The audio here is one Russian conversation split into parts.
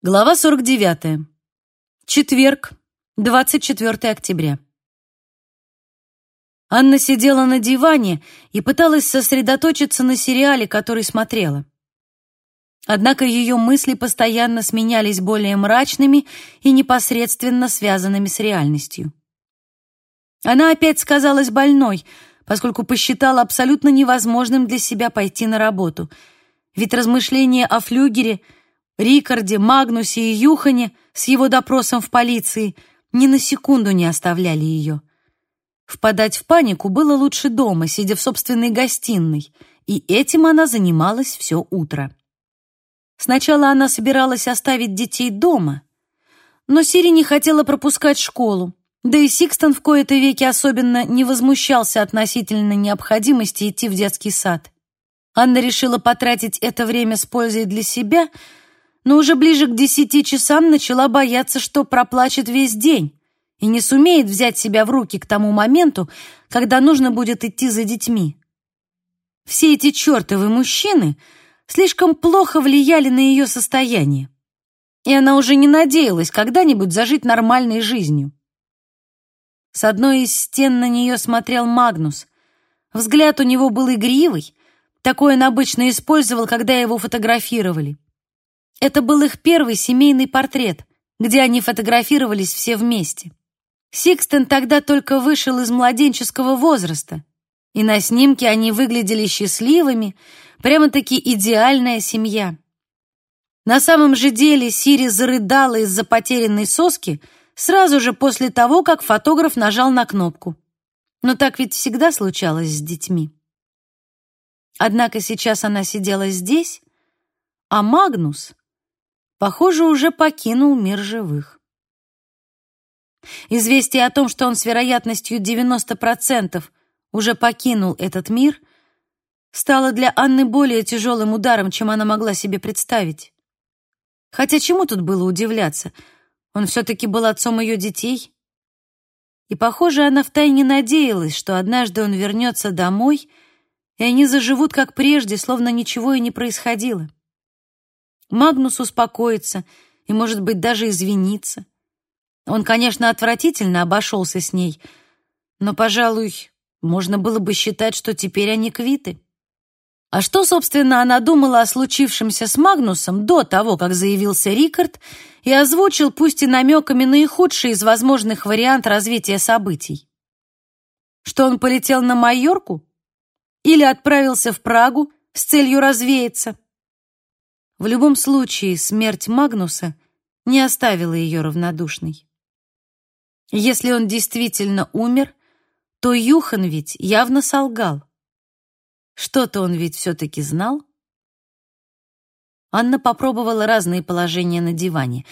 Глава 49. Четверг, 24 октября. Анна сидела на диване и пыталась сосредоточиться на сериале, который смотрела. Однако ее мысли постоянно сменялись более мрачными и непосредственно связанными с реальностью. Она опять сказалась больной, поскольку посчитала абсолютно невозможным для себя пойти на работу, ведь размышления о флюгере — Рикарде, Магнусе и Юхане с его допросом в полиции ни на секунду не оставляли ее. Впадать в панику было лучше дома, сидя в собственной гостиной, и этим она занималась все утро. Сначала она собиралась оставить детей дома, но Сири не хотела пропускать школу, да и Сикстон в кои-то веки особенно не возмущался относительно необходимости идти в детский сад. Анна решила потратить это время с пользой для себя — но уже ближе к десяти часам начала бояться, что проплачет весь день и не сумеет взять себя в руки к тому моменту, когда нужно будет идти за детьми. Все эти чертовы мужчины слишком плохо влияли на ее состояние, и она уже не надеялась когда-нибудь зажить нормальной жизнью. С одной из стен на нее смотрел Магнус. Взгляд у него был игривый, такой он обычно использовал, когда его фотографировали. Это был их первый семейный портрет, где они фотографировались все вместе. Сикстен тогда только вышел из младенческого возраста, и на снимке они выглядели счастливыми, прямо-таки идеальная семья. На самом же деле Сири зарыдала из-за потерянной соски сразу же после того, как фотограф нажал на кнопку. Но так ведь всегда случалось с детьми. Однако сейчас она сидела здесь, а Магнус похоже, уже покинул мир живых. Известие о том, что он с вероятностью 90% уже покинул этот мир, стало для Анны более тяжелым ударом, чем она могла себе представить. Хотя чему тут было удивляться? Он все-таки был отцом ее детей. И, похоже, она втайне надеялась, что однажды он вернется домой, и они заживут как прежде, словно ничего и не происходило. Магнус успокоится и, может быть, даже извинится. Он, конечно, отвратительно обошелся с ней, но, пожалуй, можно было бы считать, что теперь они квиты. А что, собственно, она думала о случившемся с Магнусом до того, как заявился Рикард и озвучил, пусть и намеками, наихудший из возможных вариант развития событий? Что он полетел на Майорку? Или отправился в Прагу с целью развеяться? В любом случае, смерть Магнуса не оставила ее равнодушной. Если он действительно умер, то Юхан ведь явно солгал. Что-то он ведь все-таки знал. Анна попробовала разные положения на диване.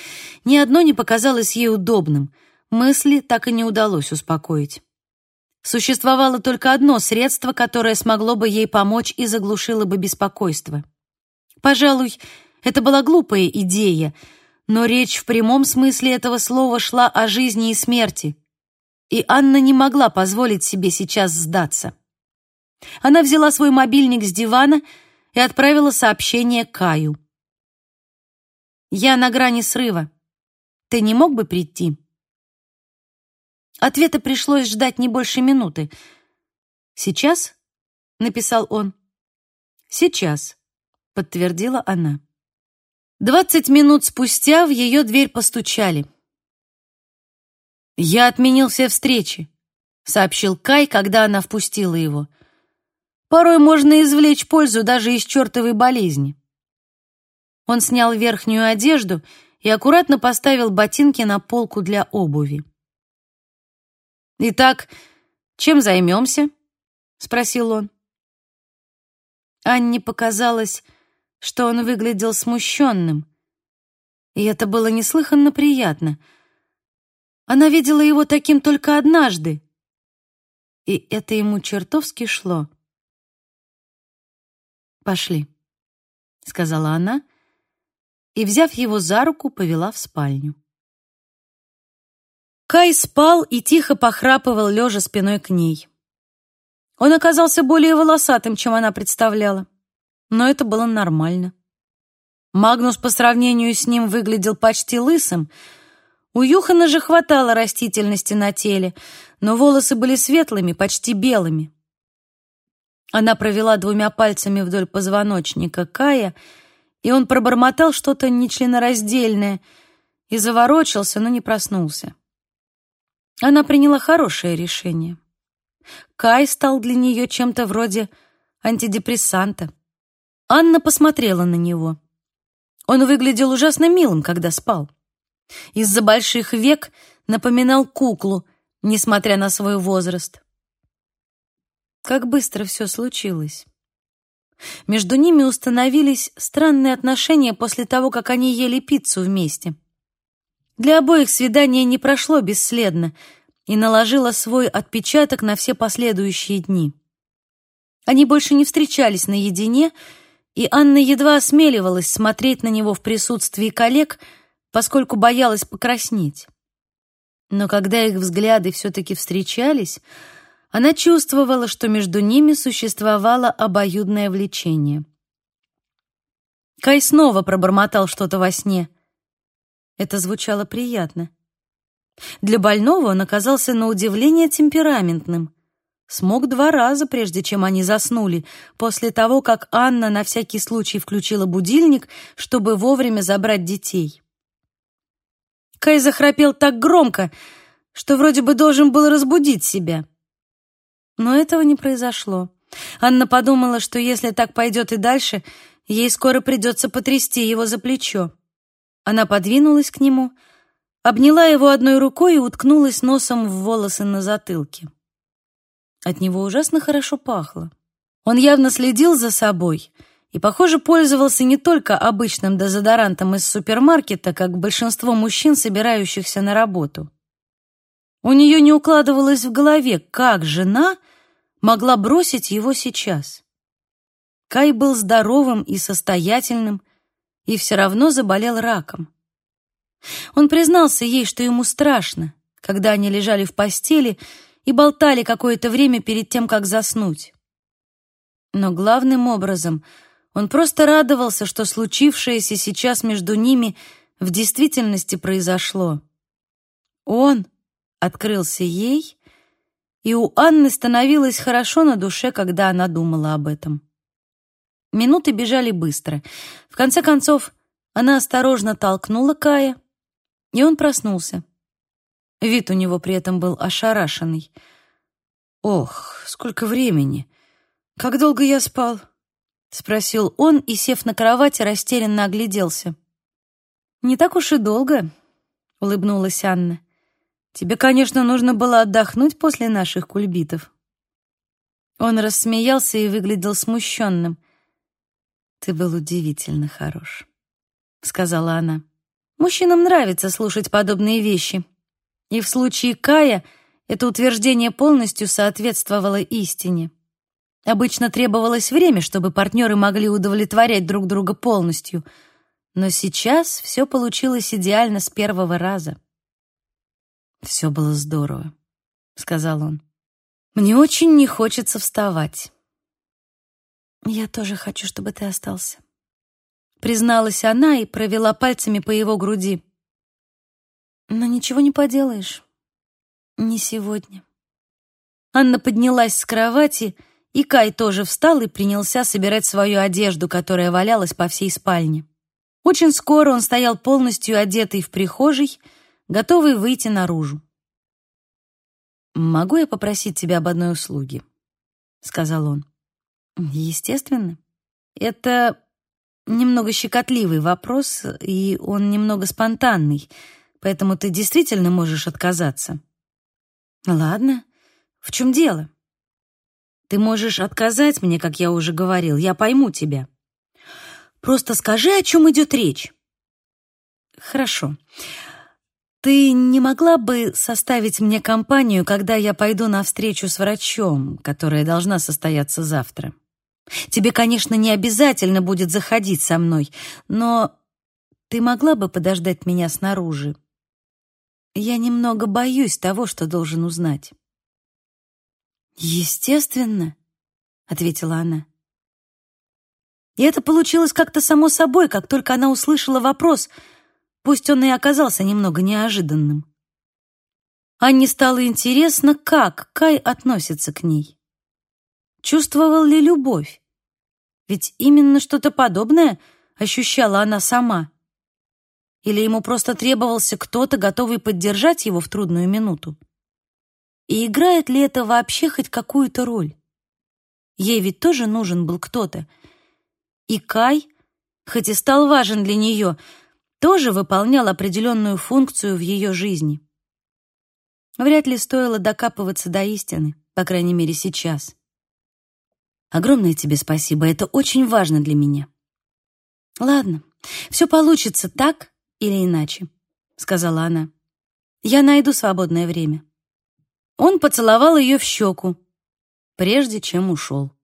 Ни одно не показалось ей удобным. Мысли так и не удалось успокоить. Существовало только одно средство, которое смогло бы ей помочь и заглушило бы беспокойство — Пожалуй, это была глупая идея, но речь в прямом смысле этого слова шла о жизни и смерти, и Анна не могла позволить себе сейчас сдаться. Она взяла свой мобильник с дивана и отправила сообщение Каю. «Я на грани срыва. Ты не мог бы прийти?» Ответа пришлось ждать не больше минуты. «Сейчас?» — написал он. «Сейчас», подтвердила она. Двадцать минут спустя в ее дверь постучали. «Я отменил все встречи», — сообщил Кай, когда она впустила его. «Порой можно извлечь пользу даже из чертовой болезни». Он снял верхнюю одежду и аккуратно поставил ботинки на полку для обуви. «Итак, чем займемся?» — спросил он. Анне показалось, что он выглядел смущенным. И это было неслыханно приятно. Она видела его таким только однажды, и это ему чертовски шло. «Пошли», — сказала она, и, взяв его за руку, повела в спальню. Кай спал и тихо похрапывал, лежа спиной к ней. Он оказался более волосатым, чем она представляла но это было нормально. Магнус по сравнению с ним выглядел почти лысым. У Юхана же хватало растительности на теле, но волосы были светлыми, почти белыми. Она провела двумя пальцами вдоль позвоночника Кая, и он пробормотал что-то нечленораздельное и заворочился, но не проснулся. Она приняла хорошее решение. Кай стал для нее чем-то вроде антидепрессанта. Анна посмотрела на него. Он выглядел ужасно милым, когда спал. Из-за больших век напоминал куклу, несмотря на свой возраст. Как быстро все случилось. Между ними установились странные отношения после того, как они ели пиццу вместе. Для обоих свидание не прошло бесследно и наложило свой отпечаток на все последующие дни. Они больше не встречались наедине, и Анна едва осмеливалась смотреть на него в присутствии коллег, поскольку боялась покраснеть. Но когда их взгляды все-таки встречались, она чувствовала, что между ними существовало обоюдное влечение. Кай снова пробормотал что-то во сне. Это звучало приятно. Для больного он оказался на удивление темпераментным. Смог два раза, прежде чем они заснули, после того, как Анна на всякий случай включила будильник, чтобы вовремя забрать детей. Кай захрапел так громко, что вроде бы должен был разбудить себя. Но этого не произошло. Анна подумала, что если так пойдет и дальше, ей скоро придется потрясти его за плечо. Она подвинулась к нему, обняла его одной рукой и уткнулась носом в волосы на затылке. От него ужасно хорошо пахло. Он явно следил за собой и, похоже, пользовался не только обычным дезодорантом из супермаркета, как большинство мужчин, собирающихся на работу. У нее не укладывалось в голове, как жена могла бросить его сейчас. Кай был здоровым и состоятельным, и все равно заболел раком. Он признался ей, что ему страшно, когда они лежали в постели и болтали какое-то время перед тем, как заснуть. Но главным образом он просто радовался, что случившееся сейчас между ними в действительности произошло. Он открылся ей, и у Анны становилось хорошо на душе, когда она думала об этом. Минуты бежали быстро. В конце концов, она осторожно толкнула Кая, и он проснулся. Вид у него при этом был ошарашенный. «Ох, сколько времени! Как долго я спал?» — спросил он и, сев на кровати, растерянно огляделся. «Не так уж и долго», — улыбнулась Анна. «Тебе, конечно, нужно было отдохнуть после наших кульбитов». Он рассмеялся и выглядел смущенным. «Ты был удивительно хорош», — сказала она. «Мужчинам нравится слушать подобные вещи. И в случае Кая это утверждение полностью соответствовало истине. Обычно требовалось время, чтобы партнеры могли удовлетворять друг друга полностью, но сейчас все получилось идеально с первого раза». «Все было здорово», — сказал он. «Мне очень не хочется вставать». «Я тоже хочу, чтобы ты остался», — призналась она и провела пальцами по его груди. «Но ничего не поделаешь. Не сегодня». Анна поднялась с кровати, и Кай тоже встал и принялся собирать свою одежду, которая валялась по всей спальне. Очень скоро он стоял полностью одетый в прихожей, готовый выйти наружу. «Могу я попросить тебя об одной услуге?» — сказал он. Естественно. Это немного щекотливый вопрос, и он немного спонтанный, поэтому ты действительно можешь отказаться. Ладно. В чем дело? Ты можешь отказать мне, как я уже говорил, я пойму тебя. Просто скажи, о чем идет речь. Хорошо. Ты не могла бы составить мне компанию, когда я пойду на встречу с врачом, которая должна состояться завтра? Тебе, конечно, не обязательно будет заходить со мной, но ты могла бы подождать меня снаружи? Я немного боюсь того, что должен узнать. Естественно, ответила она. И это получилось как-то само собой, как только она услышала вопрос, пусть он и оказался немного неожиданным. Анне стало интересно, как Кай относится к ней. Чувствовал ли любовь? Ведь именно что-то подобное ощущала она сама. Или ему просто требовался кто-то, готовый поддержать его в трудную минуту? И играет ли это вообще хоть какую-то роль? Ей ведь тоже нужен был кто-то. И Кай, хоть и стал важен для нее, тоже выполнял определенную функцию в ее жизни. Вряд ли стоило докапываться до истины, по крайней мере, сейчас. Огромное тебе спасибо, это очень важно для меня. Ладно, все получится так или иначе, сказала она. Я найду свободное время. Он поцеловал ее в щеку, прежде чем ушел.